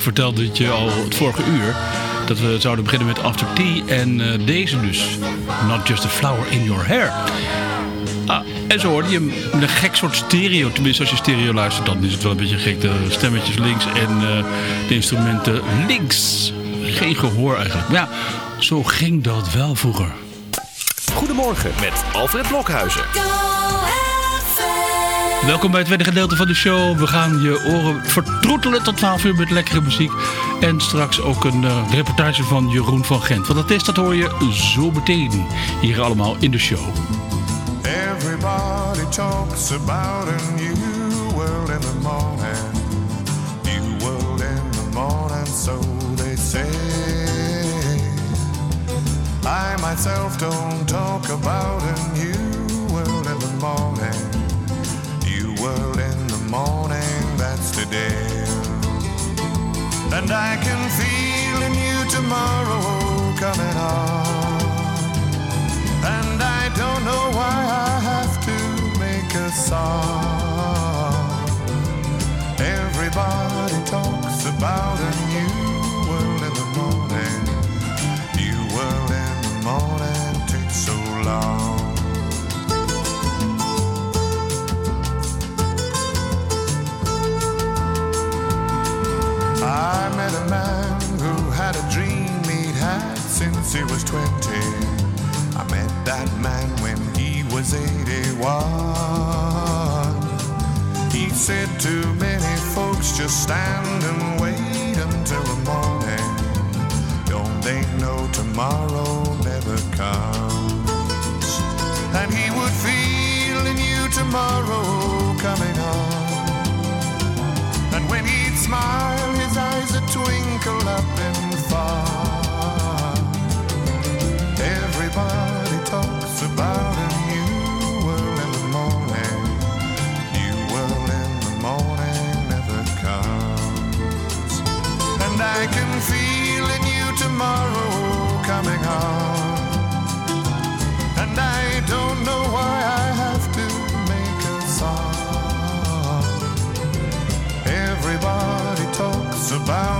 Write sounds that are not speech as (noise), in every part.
Ik vertelde het je al het vorige uur dat we zouden beginnen met After Tea en eh, deze dus. Not just a flower in your hair. Ah, en zo hoorde je hem met een gek soort stereo. Tenminste, als je stereo luistert, dan is het wel een beetje gek. De stemmetjes links en eh, de instrumenten links. Geen gehoor eigenlijk. Maar ja, zo ging dat wel vroeger. Goedemorgen met Alfred Blokhuizen. Welkom bij het tweede gedeelte van de show. We gaan je oren vertroetelen tot 12 uur met lekkere muziek. En straks ook een eh, reportage van Jeroen van Gent. Wat dat is, dat hoor je zo meteen. Hier allemaal in de show. Everybody talks about a new world in the morning. New world in the morning, so they say. I myself don't talk about a new world in the morning. World in the morning, that's today. And I can feel a new tomorrow coming on. And I don't know why I have to make a song. Everybody talks about since he was 20. I met that man when he was 81. He said to many folks, just stand and wait until the morning. Don't they know tomorrow never comes? And he would feel a new tomorrow coming on. And when he'd smile, his eyes would twinkle up and far. Everybody talks about a new world in the morning. New world in the morning never comes. And I can feel a new tomorrow coming on. And I don't know why I have to make a song. Everybody talks about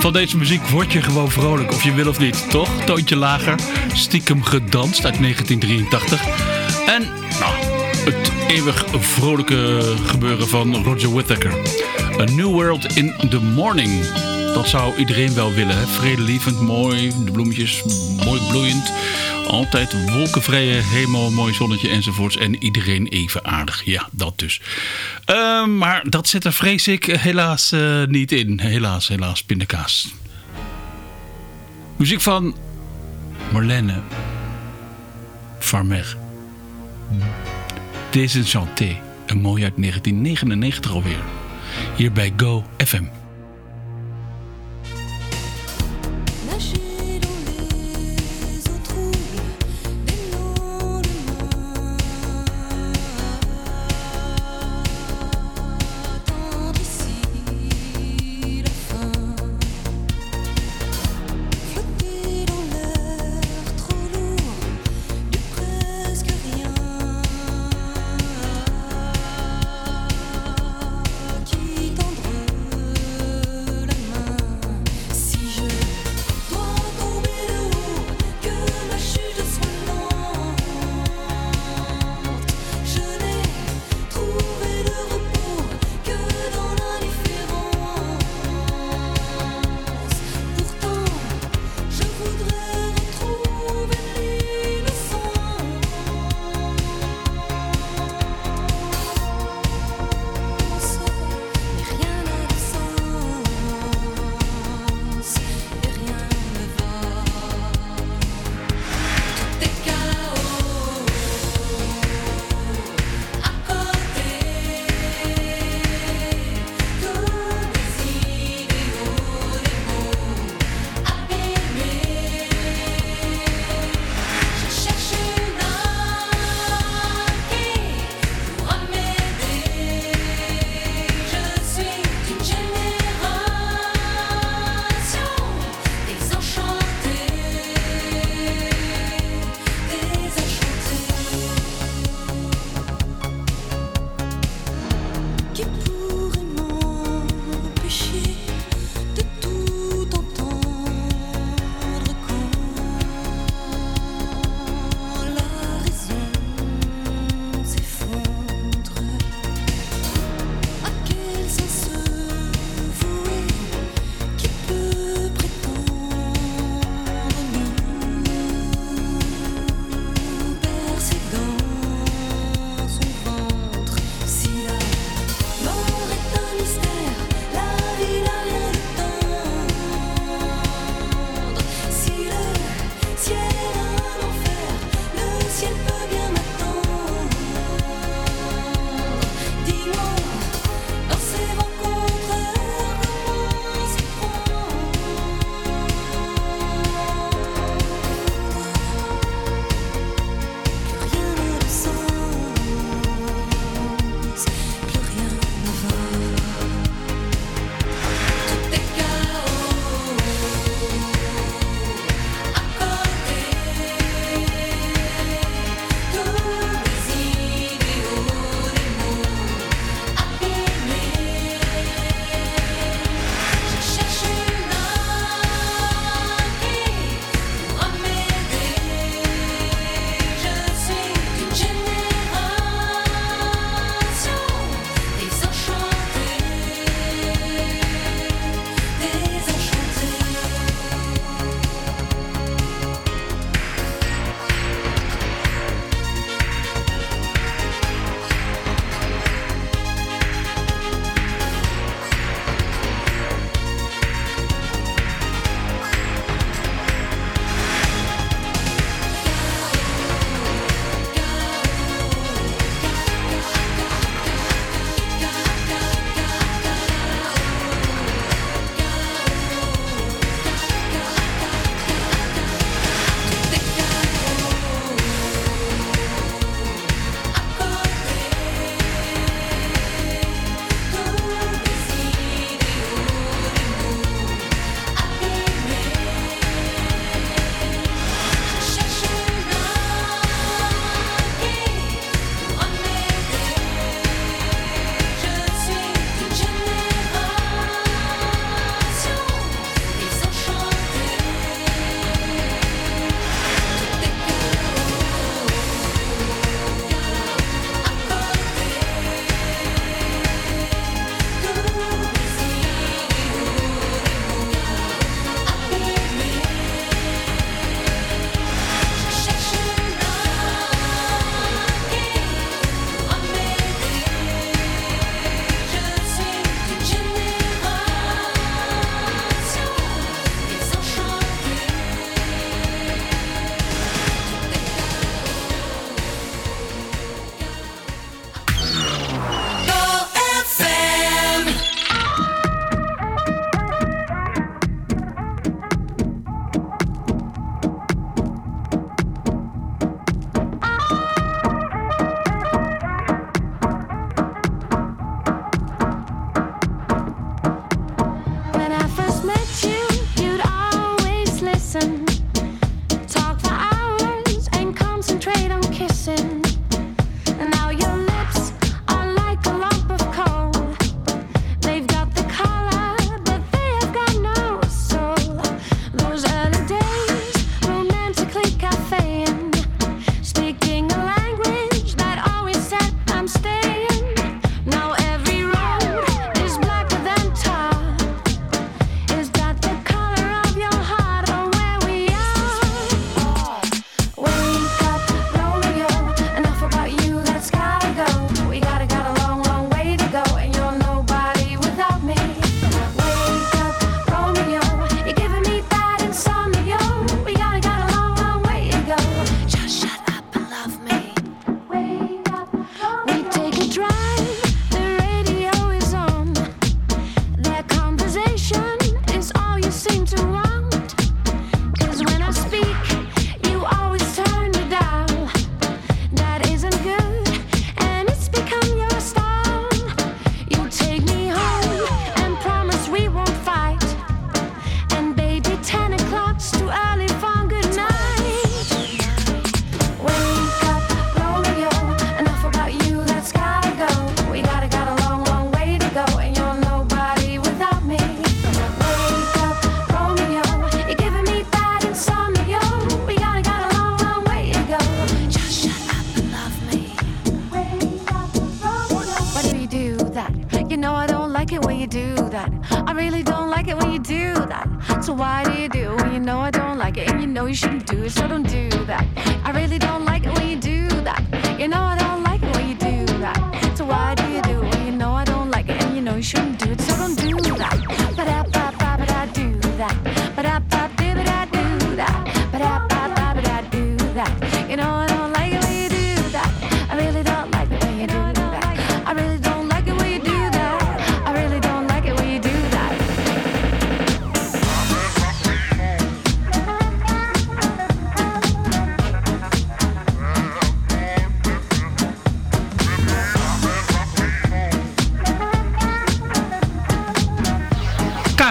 Van deze muziek word je gewoon vrolijk, of je wil of niet, toch? Toontje lager, stiekem gedanst uit 1983. En, nou, het eeuwig vrolijke gebeuren van Roger Whittaker. A New World in the Morning. Dat zou iedereen wel willen, hè? Vredelievend, mooi, de bloemetjes mooi bloeiend. Altijd wolkenvrije hemel, mooi zonnetje enzovoorts. En iedereen even aardig. Ja, dat dus. Eh, maar dat zit er vrees ik helaas eh, niet in. Helaas, helaas, pindakaas. Muziek van Marlène Farmer. Désenchanté. Een mooi uit 1999 alweer. Hier bij Go FM.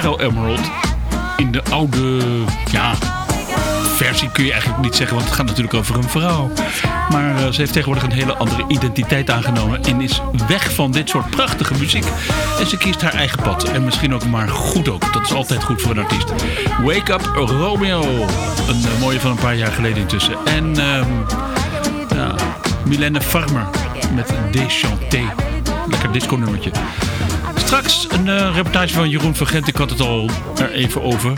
Caro Emerald. In de oude, ja, versie kun je eigenlijk niet zeggen, want het gaat natuurlijk over een vrouw. Maar eh, ze heeft tegenwoordig een hele andere identiteit aangenomen en is weg van dit soort prachtige muziek. En ze kiest haar eigen pad. En misschien ook maar goed ook. Dat is altijd goed voor een artiest. Wake Up Romeo. Een eh, mooie van een paar jaar geleden intussen. En ehm Milene Farmer met Déchanté. Lekker disco nummertje. Straks een eh, reportage van Jeroen Vergent. Ik had het al er even over.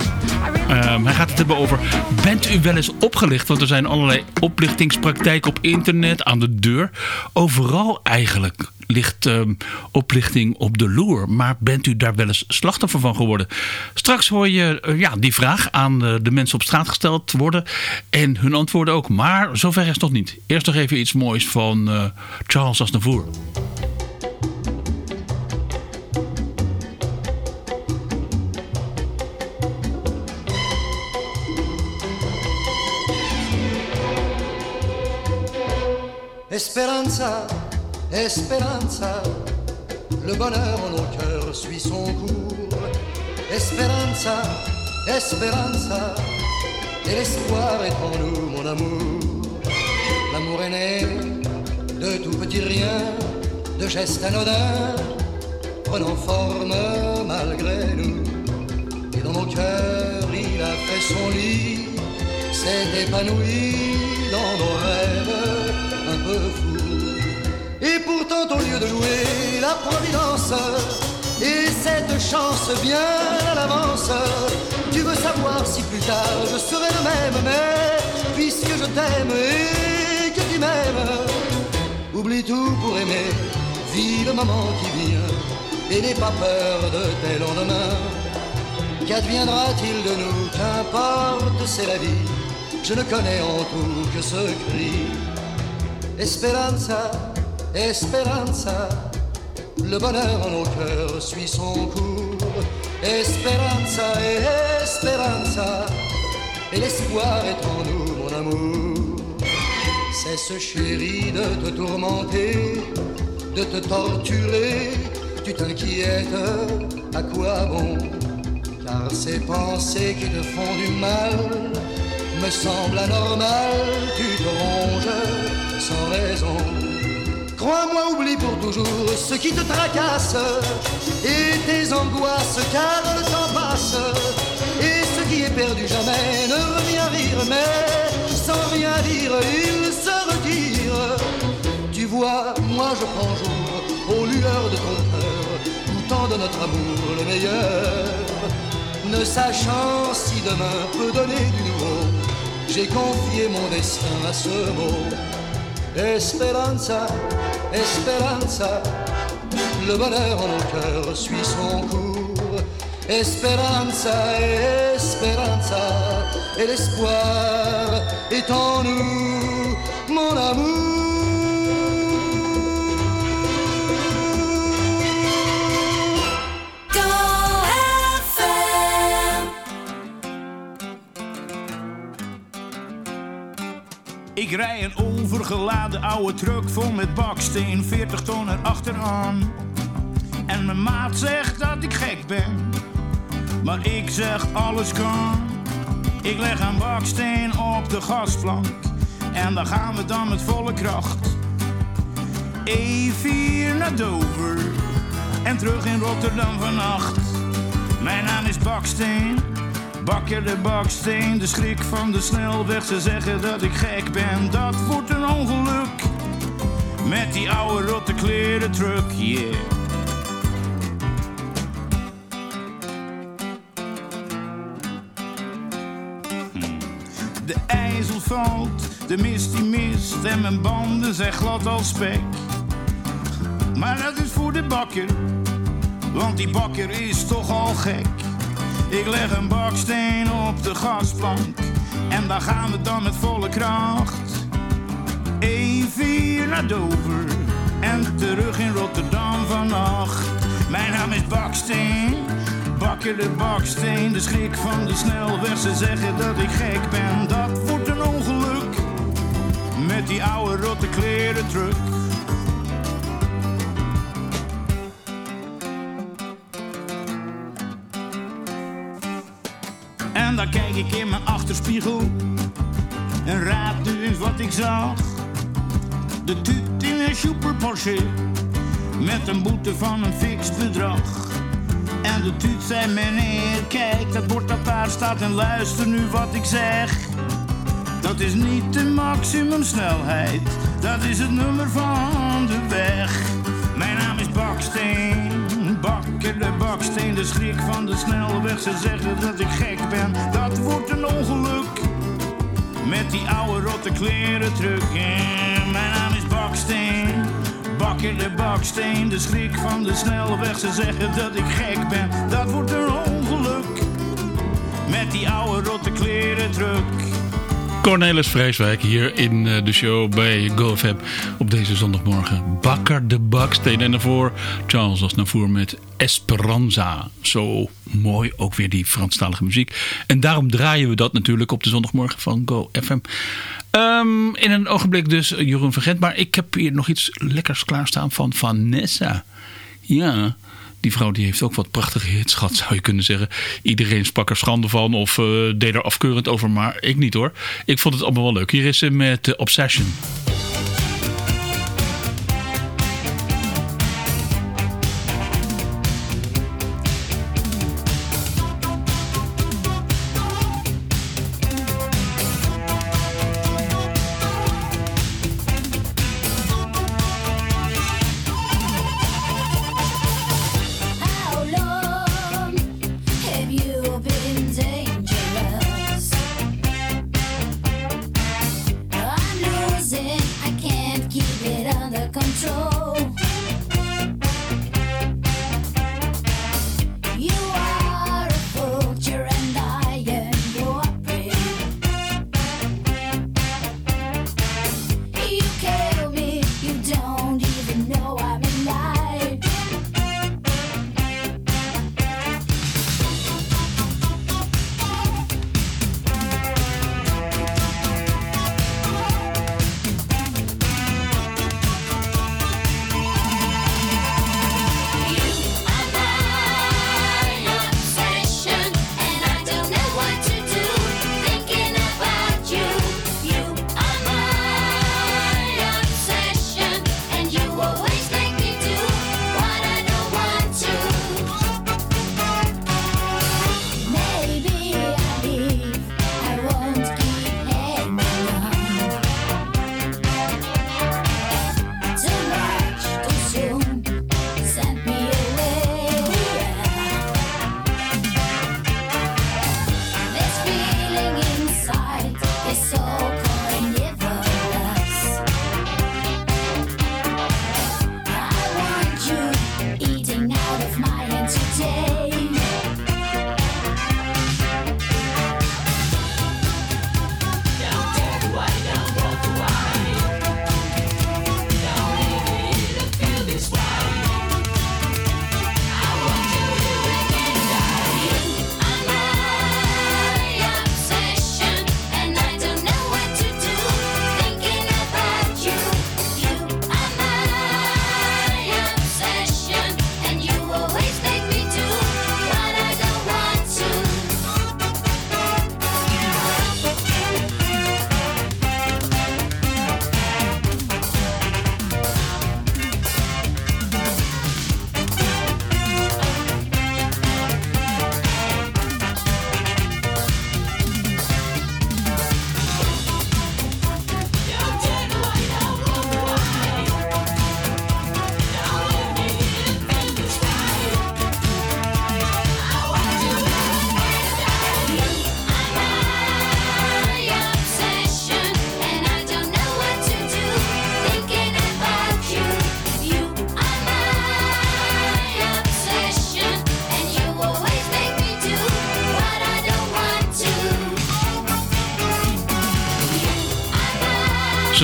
Ehm, hij gaat het hebben over... Bent u wel eens opgelicht? Want er zijn allerlei oplichtingspraktijken op internet, aan de deur. Overal eigenlijk ligt ehm, oplichting op de loer. Maar bent u daar wel eens slachtoffer van geworden? Straks hoor je eh, ja, die vraag aan eh, de mensen op straat gesteld worden. En hun antwoorden ook. Maar zover is het nog niet. Eerst nog even iets moois van eh, Charles Aznavour. Esperanza, Esperanza, le bonheur en nos cœurs suit son cours. Esperanza, Esperanza, et l'espoir est en nous, mon amour. L'amour est né de tout petit rien, de gestes anodins, prenant forme malgré nous. Et dans nos cœurs, il a fait son lit, s'est épanoui dans nos rêves Et pourtant, au lieu de louer la providence et cette chance bien à l'avance, tu veux savoir si plus tard je serai le même, mais puisque je t'aime et que tu m'aimes, oublie tout pour aimer, vis le moment qui vient et n'aie pas peur de tes lendemains. Qu'adviendra-t-il de nous? Qu'importe, c'est la vie. Je ne connais en tout que ce cri. Esperanza, Esperanza, le bonheur en nos cœurs suit son cours. Esperanza, Esperanza, et l'espoir est en nous, mon amour. Cesse chéri de te tourmenter, de te torturer. Tu t'inquiètes, à quoi bon? Car ces pensées qui te font du mal me semblent anormales. Tu te ronges sans raison. Crois-moi, oublie pour toujours ce qui te tracasse et tes angoisses, car le temps passe. Et ce qui est perdu jamais ne revient rire, mais sans rien dire, il se retire. Tu vois, moi je prends jour aux lueurs de ton cœur, goûtant de notre amour le meilleur. Ne sachant si demain peut donner du nouveau, j'ai confié mon destin à ce mot. Esperanza, Esperanza, le bonheur en nos cœurs suit son cours. Esperanza, Esperanza, et l'espoir est en nous, mon amour. Ik rij een overgeladen oude truck vol met baksteen, 40 ton erachteraan. En mijn maat zegt dat ik gek ben, maar ik zeg alles kan. Ik leg een baksteen op de gasplank en dan gaan we dan met volle kracht. E4 naar Dover en terug in Rotterdam vannacht. Mijn naam is Baksteen, Bakker de baksteen, de schrik van de snelweg. Ze zeggen dat ik gek ben, dat wordt een ongeluk. Met die oude rotte kleren truck, yeah. Hm. De ijzel valt, de mist die mist en mijn banden zijn glad als spek. Maar dat is voor de bakker, want die bakker is toch al gek. Ik leg een baksteen op de gasplank en daar gaan we dan met volle kracht. Even naar Dover en terug in Rotterdam vannacht. Mijn naam is Baksteen, bakker de baksteen, de schrik van de snelweg. Ze zeggen dat ik gek ben, dat wordt een ongeluk. Met die oude rotte kleren truck. Dan kijk ik in mijn achterspiegel en raad nu eens wat ik zag. De tuut in een super Porsche met een boete van een fix bedrag. En de tuut zei meneer, kijk dat bord dat daar staat en luister nu wat ik zeg. Dat is niet de maximumsnelheid, dat is het nummer van baksteen, de schrik van de snelweg. Ze zeggen dat ik gek ben, dat wordt een ongeluk. Met die oude rotte kleren terug. Mijn naam is Baksteen, bakker de baksteen, de schrik van de snelweg. Ze zeggen dat ik gek ben, dat wordt een ongeluk. Met die oude rotte kleren terug. Cornelis Vreeswijk hier in eh, de show bij GoFam op deze zondagmorgen. Bakker de Baksteen en daarvoor Charles Aznavour met Esperanza. Zo mooi ook weer die Franstalige muziek. En daarom draaien we dat natuurlijk op de zondagmorgen van GoFM. Ehm in een ogenblik dus eh, Jeroen Vergent. Maar ik heb hier nog iets lekkers klaarstaan van Vanessa. Ja... Die vrouw die heeft ook wat prachtige hits gehad, zou je kunnen zeggen. Iedereen sprak er schande van of eh, deed er afkeurend over, maar ik niet hoor. Ik vond het allemaal wel leuk. Hier is ze met eh, Obsession.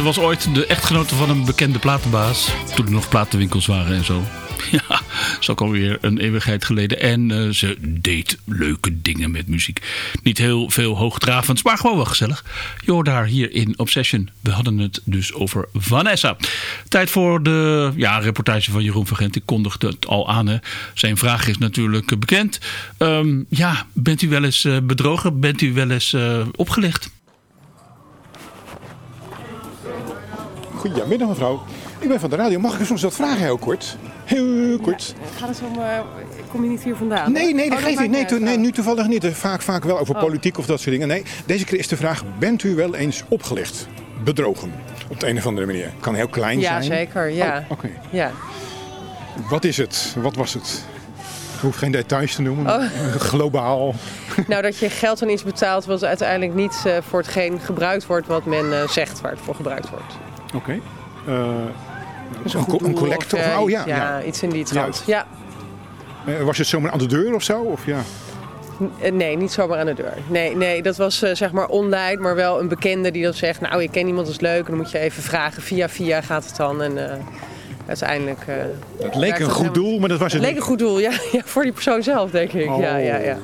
Was ooit de echtgenote van een bekende platenbaas. Toen er nog platenwinkels waren en zo. (laughs) Ja, is ook alweer een eeuwigheid geleden. En eh, ze deed leuke dingen met muziek. Niet heel veel hoogdravends, maar gewoon wel gezellig. Je haar hier in Obsession. We hadden het dus over Vanessa. Tijd voor de ja, reportage van Jeroen Vergent. Ik kondigde het al aan. Hè. Zijn vraag is natuurlijk bekend. Ehm, ja, bent u wel eens eh, bedrogen? Bent u wel eens eh, opgelicht? Goedemiddag mevrouw. Ik ben van de radio. Mag ik u soms wat vragen heel kort? Heel kort. Gaat het om, eh, kom je niet hier vandaan? Nee, nee, dat Oh, geeft maakt niet. Nee, to- nee, nu toevallig niet. Vaak, vaak wel over Oh. politiek of dat soort dingen. Nee, deze keer is de vraag, bent u wel eens opgelicht? Bedrogen? Op de een of andere manier. Kan heel klein Ja, zijn. zeker. Ja. Oh, Oké. ja. Wat is het? Wat was het? Ik hoef geen details te noemen. Oh. (laughs) Globaal. Nou, dat je geld aan iets betaalt wat uiteindelijk niet eh, voor hetgeen gebruikt wordt wat men eh, zegt waar het voor gebruikt wordt. Oké. Eh, Dus een, co- een doel collector? of, eh, oh ja. iets- ja, iets in die trant. Ja. Eh, was het zomaar aan de deur of zo? Of ja? Eh, Nee, niet zomaar aan de deur. Nee, nee dat was eh, zeg maar online, maar wel een bekende die dan zegt... nou, je kent iemand, dat is leuk. En dan moet je even vragen. Via via gaat het dan. En eh, uiteindelijk... eh, Het leek een goed helemaal- doel, maar dat was het Het leek niet. een goed doel, (laughs) ja, ja. Voor die persoon zelf, denk ik. Ja, Oh. ja, ja. Ja,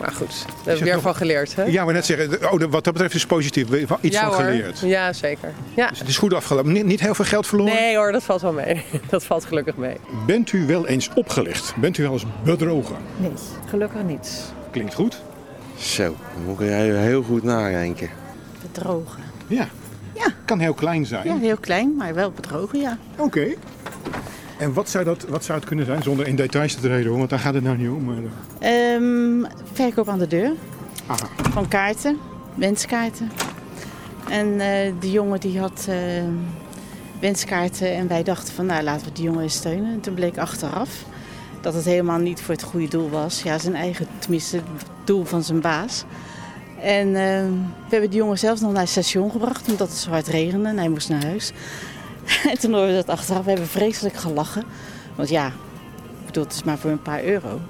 maar goed. Daar heb ik weer nog- van geleerd, hè? Ja, maar net zeggen, oh, wat dat betreft is het positief. We hebben Iets ja, van hoor. geleerd. Ja, zeker. Ja. Dus het is goed afgelopen. Niet, niet heel veel geld verloren? Nee hoor, dat valt wel mee. (laughs) Dat valt gelukkig mee. Bent u wel eens opgelicht? Bent u wel eens bedrogen? Nee, gelukkig niet. Klinkt goed. Zo, dan moet ik heel, heel goed nadenken. Bedrogen. Ja. Ja. Kan heel klein zijn. Ja, heel klein, maar wel bedrogen, ja. Oké. En wat zou, dat, wat zou het kunnen zijn? Zonder in details te treden, hoor, want daar gaat het nou niet om. Eh, Ehm, verkoop aan de deur. aha. Van kaarten, wenskaarten. En eh die jongen die had eh, wenskaarten en wij dachten van nou laten we die jongen eens steunen. En toen bleek achteraf dat het helemaal niet voor het goede doel was. Ja, zijn eigen, tenminste het doel van zijn baas. En eh, we hebben die jongen zelfs nog naar het station gebracht omdat het zo hard regende en hij moest naar huis. (laughs) en toen hoorden we dat achteraf. We hebben vreselijk gelachen. Want ja, ik bedoel, het is maar voor een paar euro.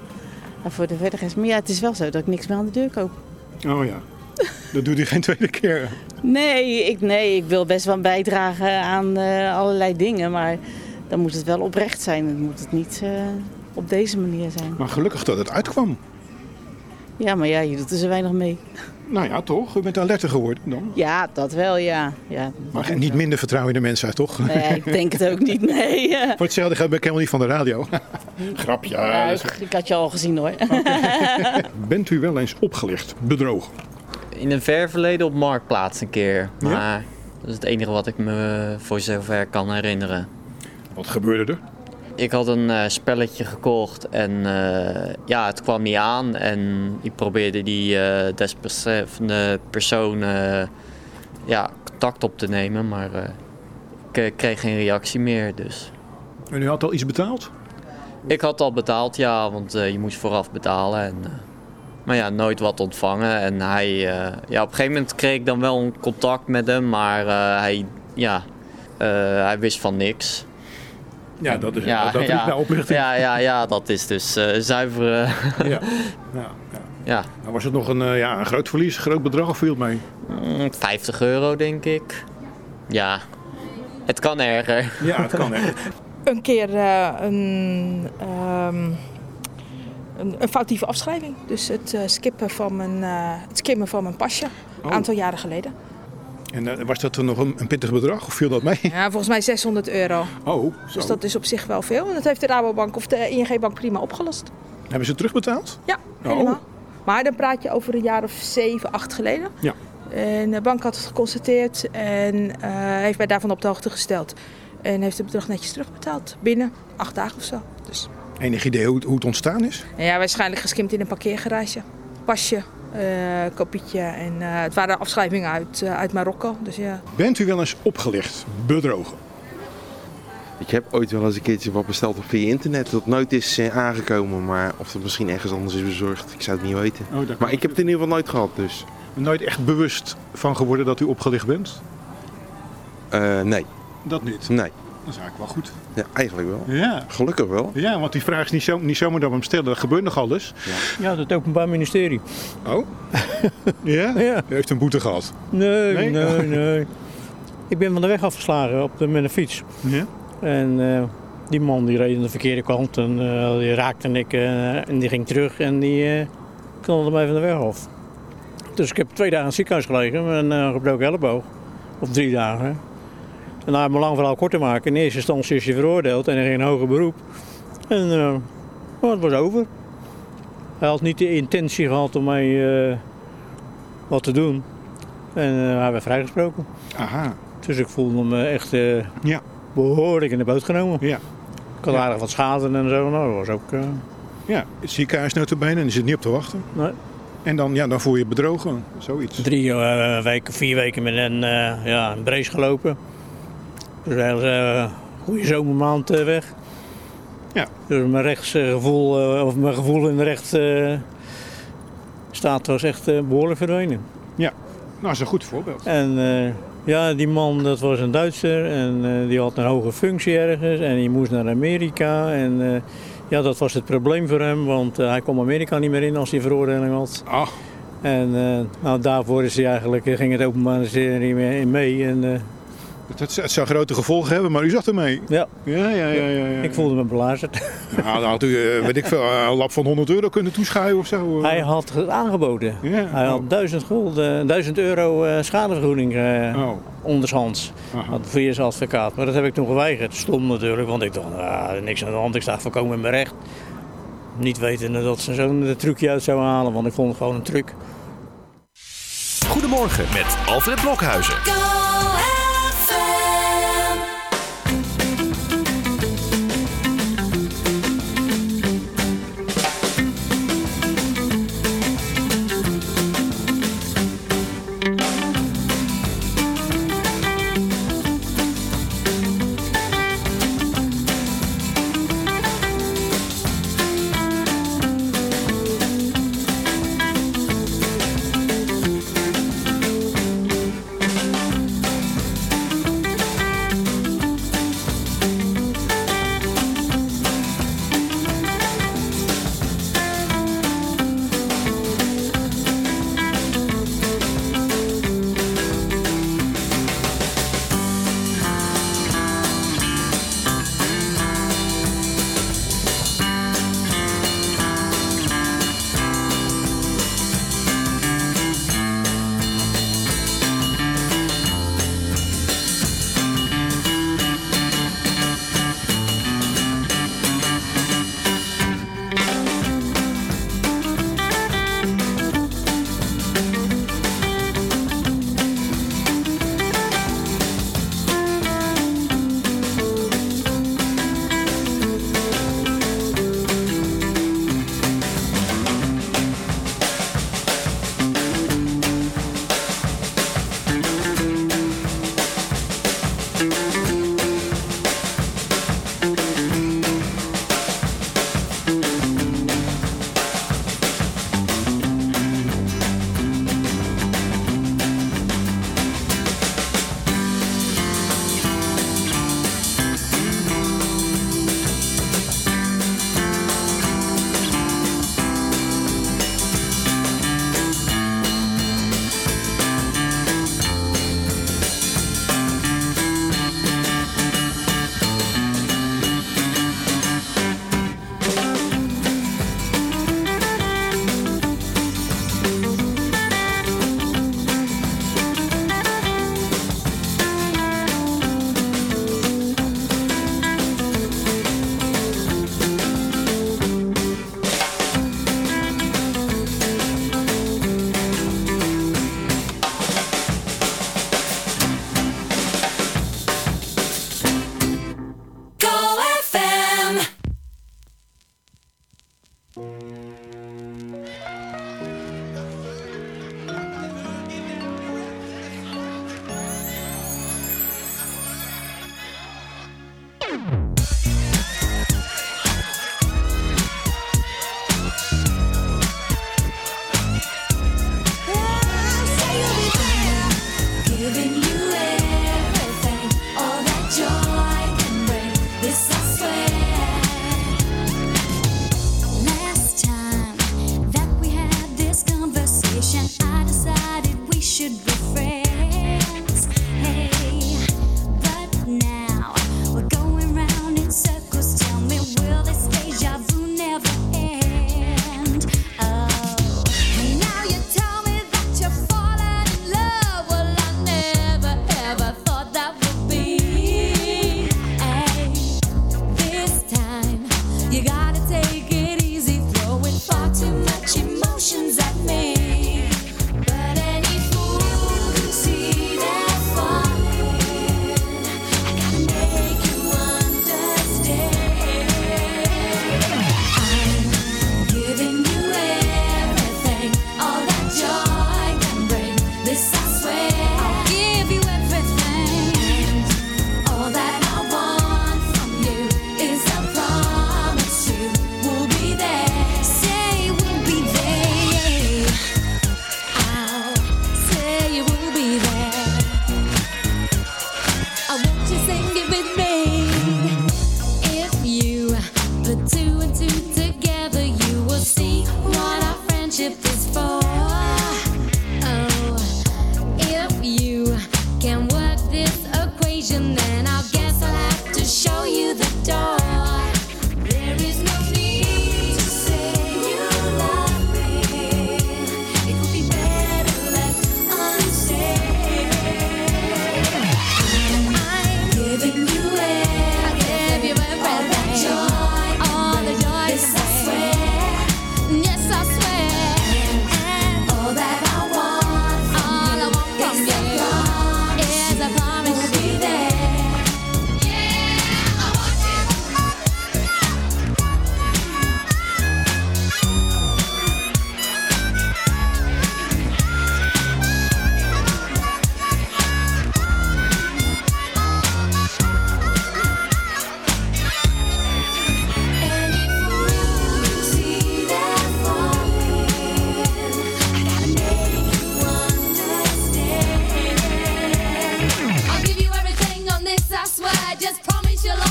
En voor de verder rest. Maar ja, het is wel zo dat ik niks meer aan de deur koop. Oh ja. Dat doet u geen tweede keer. Nee, ik, nee, ik wil best wel bijdragen aan eh, allerlei dingen. Maar dan moet het wel oprecht zijn. Dan moet het niet eh, op deze manier zijn. Maar gelukkig dat het uitkwam. Ja, maar ja, je doet er zo weinig mee. Nou ja, toch? U bent alerter geworden dan. Ja, dat wel, ja. ja Maar niet minder vertrouwen in de mensheid, toch? Nee, ik denk het ook niet, nee. (laughs) Voor hetzelfde geld ben ik helemaal niet van de radio. (laughs) Grapje. Ja, ik, ik had je al gezien hoor. (laughs) Bent u wel eens opgelicht, bedrogen? In een ver verleden op Marktplaats een keer. Maar dat is het enige wat ik me voor zover kan herinneren. Wat gebeurde er? Ik had een eh, spelletje gekocht en eh, ja, het kwam niet aan. En ik probeerde die eh desbetreffende persoon ja, contact op te nemen, maar ik kreeg geen reactie meer. Dus. En u had al iets betaald? Ik had al betaald, ja, want je moest vooraf betalen. En, maar ja, nooit wat ontvangen. En hij, ja, op een gegeven moment kreeg ik dan wel een contact met hem, maar hij, ja, hij wist van niks. Ja, dat is, Ja, dat is ja. nou oplichting. Ja, ja, ja, dat is dus eh zuivere. Ja. (laughs) Ja, ja. ja. Nou, was het nog een, eh, ja, een groot verlies, een groot bedrag of viel het mee? Mm, 50 euro, denk ik. Ja, het kan erger. Ja, het kan echt. (laughs) Een keer eh, een, ehm, een, een foutieve afschrijving. Dus het, eh, skippen van mijn, eh, het skimmen van mijn pasje. Een Oh. aantal jaren geleden. En eh, was dat dan nog een, een pittig bedrag of viel dat mee? Ja, volgens mij 600 euro. Oh, Dus zo. dat is op zich wel veel. En dat heeft de Rabobank of de ING-bank prima opgelost. Hebben ze het terugbetaald? Ja, Oh. helemaal. Maar dan praat je over een jaar of zeven, acht geleden. Ja. En de bank had het geconstateerd en eh, heeft mij daarvan op de hoogte gesteld. En heeft het bedrag netjes terugbetaald. Binnen acht dagen of zo. Dus Enig idee hoe, het- hoe het ontstaan is? Ja, waarschijnlijk geskimd in een parkeergarage. Pasje, eh kopietje en eh, het waren afschrijvingen uit, eh, uit Marokko. Dus ja. Bent u wel eens opgelicht, bedrogen? Ik heb ooit wel eens een keertje wat besteld op via internet dat nooit is eh, aangekomen. Maar of het misschien ergens anders is bezorgd, ik zou het niet weten. Oh, dat maar ik heb het in ieder geval nooit gehad dus. Nooit echt bewust van geworden dat u opgelicht bent? Eh, nee. Dat niet? Nee. Dat is eigenlijk wel goed. Ja, eigenlijk wel. Ja. Gelukkig wel. Ja, want die vraag is niet, zo, niet zomaar dat we hem stellen. Dat gebeurt nogal eens. Ja, het Openbaar Ministerie. Oh? (laughs) Ja? Ja. U heeft een boete gehad? Nee, Nee? nee, nee. Ik ben van de weg afgeslagen op de, met een fiets. Ja? En eh, die man die reed aan de verkeerde kant en eh, die raakte ik eh, en die ging terug en die eh knalde mij van de weg af. Dus ik heb twee dagen in het ziekenhuis gelegen met een gebroken elleboog. Of drie dagen. En na mijn lang verhaal kort te maken, in eerste instantie is hij veroordeeld en hij ging in hoger beroep. En nou, het was over. Hij had niet de intentie gehad om mij eh, wat te doen. En eh, hij werd vrijgesproken. Aha. Dus ik voelde me echt Ja. behoorlijk in de boot genomen. Ja. Ik had aardig wat schade en zo. Nou, dat was ook... Ja, ziekenhuis notabene en je zit niet op te wachten. Nee. En dan, ja, dan voel je je bedrogen, zoiets. drie weken, vier weken met een, ja, een brace gelopen. Dus een eh, goede zomermaand eh, weg. Ja. Dus mijn rechtsgevoel, eh, of mijn gevoel in de recht eh, staat was echt eh, behoorlijk verdwenen. Ja, nou, dat is een goed voorbeeld. En eh, ja, die man dat was een Duitser en eh, die had een hoge functie ergens en die moest naar Amerika. En eh, ja, dat was het probleem voor hem, want eh, hij kwam Amerika niet meer in als hij veroordeling had. Ah. En eh, nou, daarvoor is hij eigenlijk, eh, ging het openbaar ministerie mee- in mee. En, eh, Het, het, het zou grote gevolgen hebben, maar u zag ermee. Ja. Ja, ja, ja. ja, ja. ik voelde me belazerd. Nou, dan had u, eh, weet ik veel, een lap van 100 euro kunnen toeschuiven of zo. Hij had het aangeboden. Ja, Hij had 1000, gulden, 1000 euro eh, schadevergoeding eh Oh. ondershands. Had via zijn advocaat. Maar dat heb ik toen geweigerd. Stom natuurlijk, want ik dacht, ah, niks aan de hand. Ik sta voorkomen in mijn recht. Niet wetende dat ze zo'n trucje uit zouden halen, want ik vond het gewoon een truc. Goedemorgen met Alfred Blokhuizen.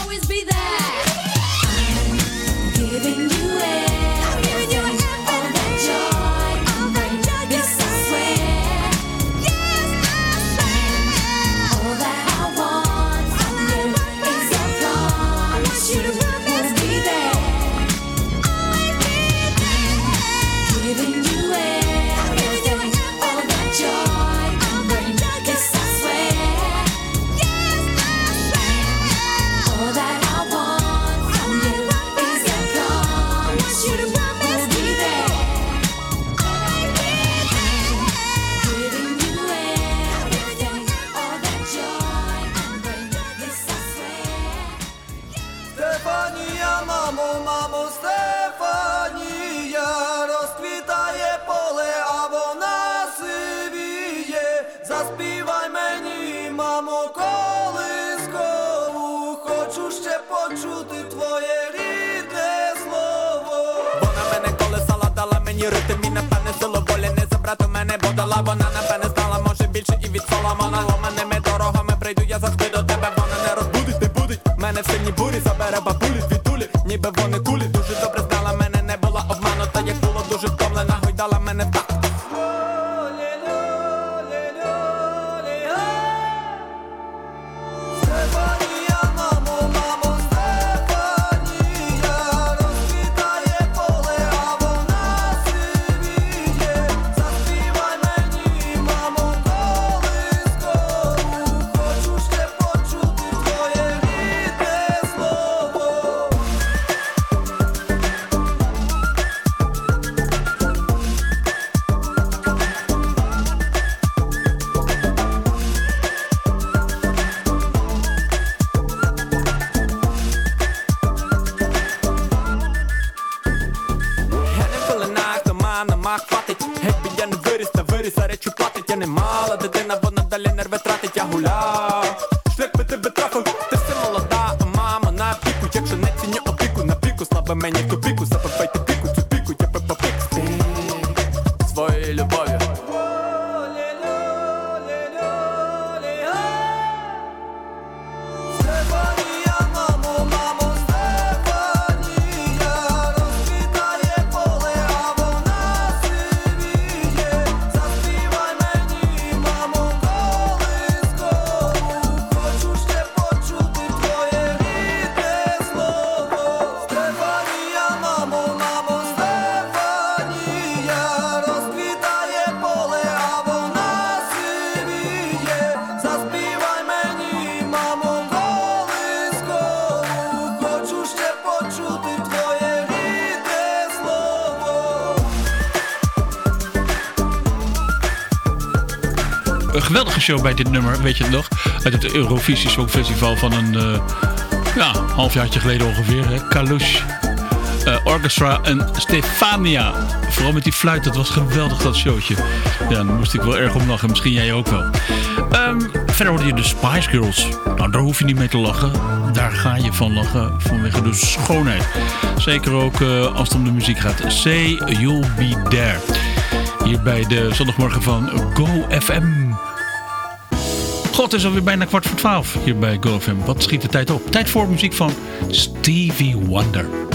always be there. show bij dit nummer, weet je het nog? Uit het Eurovisie Songfestival van een uh, ja, halfjaartje geleden ongeveer. Hè? Kalush, eh, Orchestra en Stefania. Vooral met die fluit, dat was geweldig dat showtje. Ja, daar moest ik wel erg om lachen. Misschien jij ook wel. Ehm, verder hoorde je de Spice Girls. Nou, daar hoef je niet mee te lachen. Daar ga je van lachen vanwege de schoonheid. Zeker ook eh, als het om de muziek gaat. Say You'll Be There. Hier bij de zondagmorgen van Go FM. God, is alweer bijna kwart voor twaalf hier bij GoFM. Wat schiet de tijd op? Tijd voor muziek van Stevie Wonder.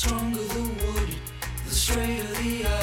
Stronger the wood, the straighter the arrow.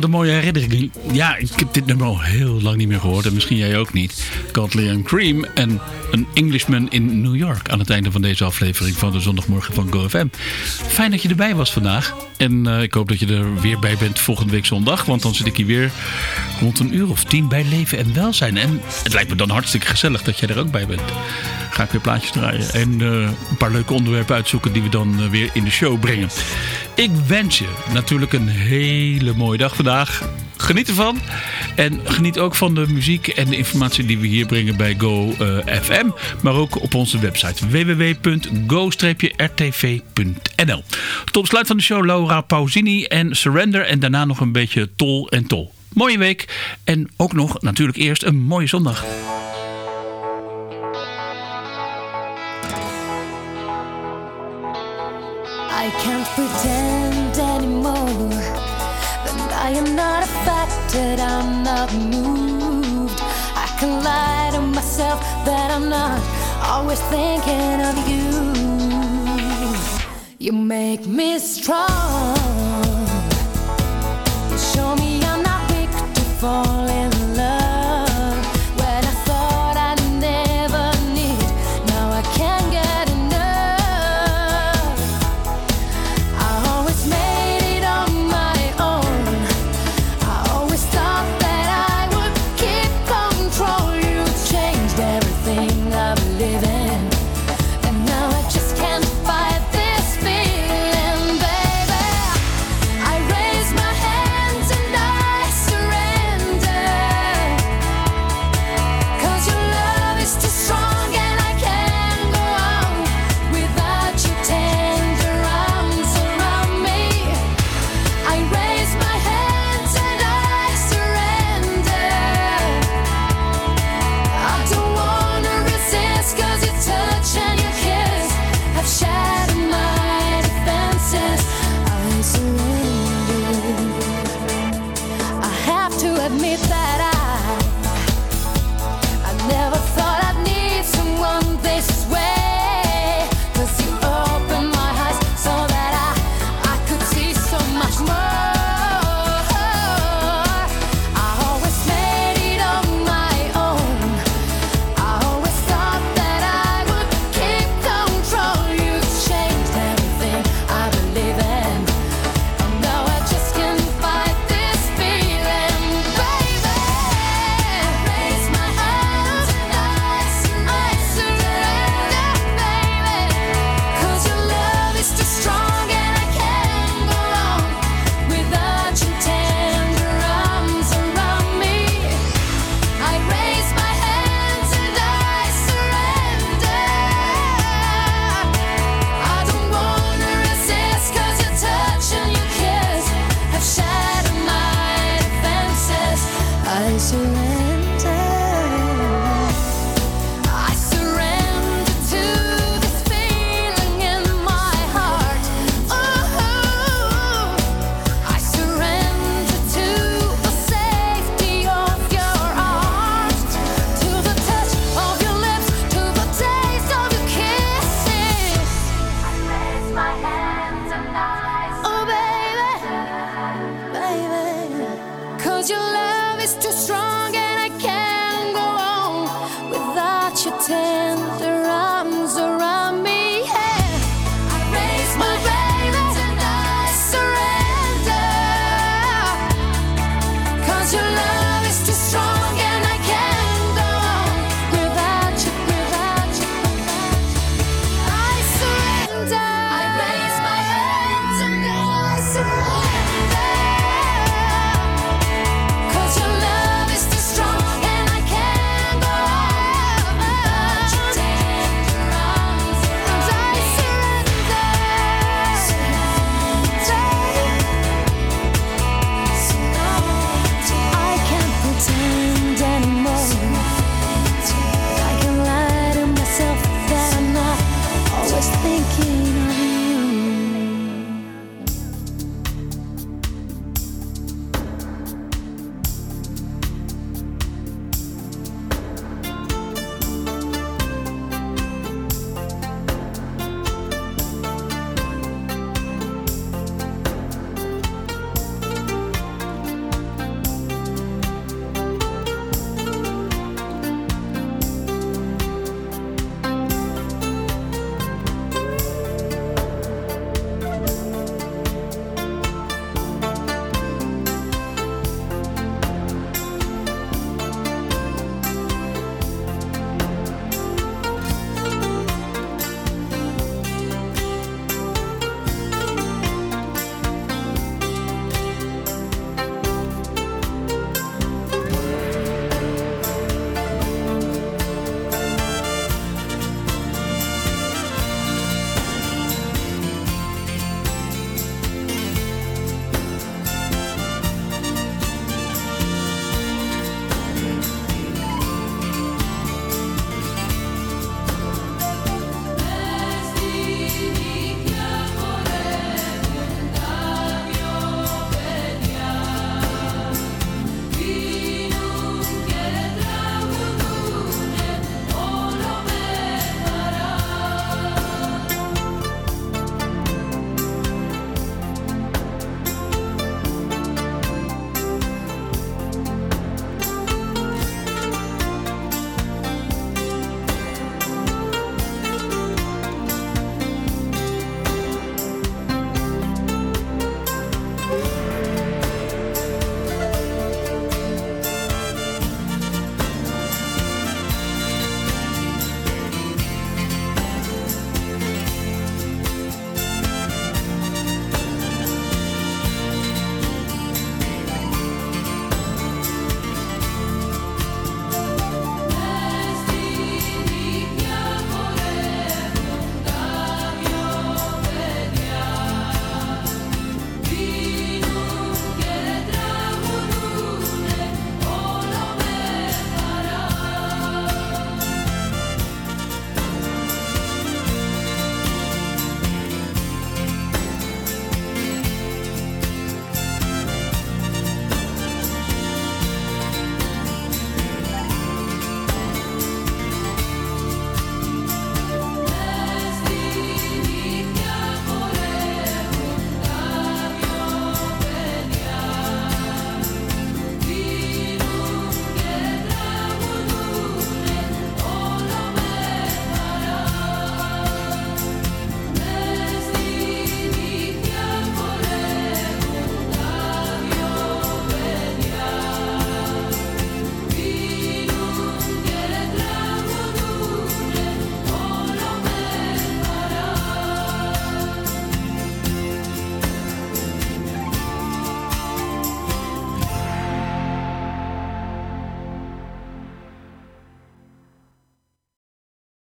Wat een mooie herinnering. Ja, ik heb dit nummer al heel lang niet meer gehoord. En misschien jij ook niet. Godley Cream en een Englishman in New York. Aan het einde van deze aflevering van de zondagmorgen van GoFM. Fijn dat je erbij was vandaag. En eh, ik hoop dat je er weer bij bent volgende week zondag. Want dan zit ik hier weer rond een uur of tien bij Leven en Welzijn. En het lijkt me dan hartstikke gezellig dat jij er ook bij bent. Ga ik weer plaatjes draaien. En eh, een paar leuke onderwerpen uitzoeken die we dan eh, weer in de show brengen. Ik wens je natuurlijk een hele mooie dag vandaag. Geniet ervan. En geniet ook van de muziek en de informatie die we hier brengen bij Go eh, FM. Maar ook op onze website www.go-rtv.nl Tot besluit van de show Laura Pausini en Surrender. En daarna nog een beetje tol en tol. Mooie week. En ook nog natuurlijk eerst een mooie zondag. I can't distracted, I'm not moved. I can lie to myself that I'm not always thinking of you. You make me strong. You show me I'm not weak to fall.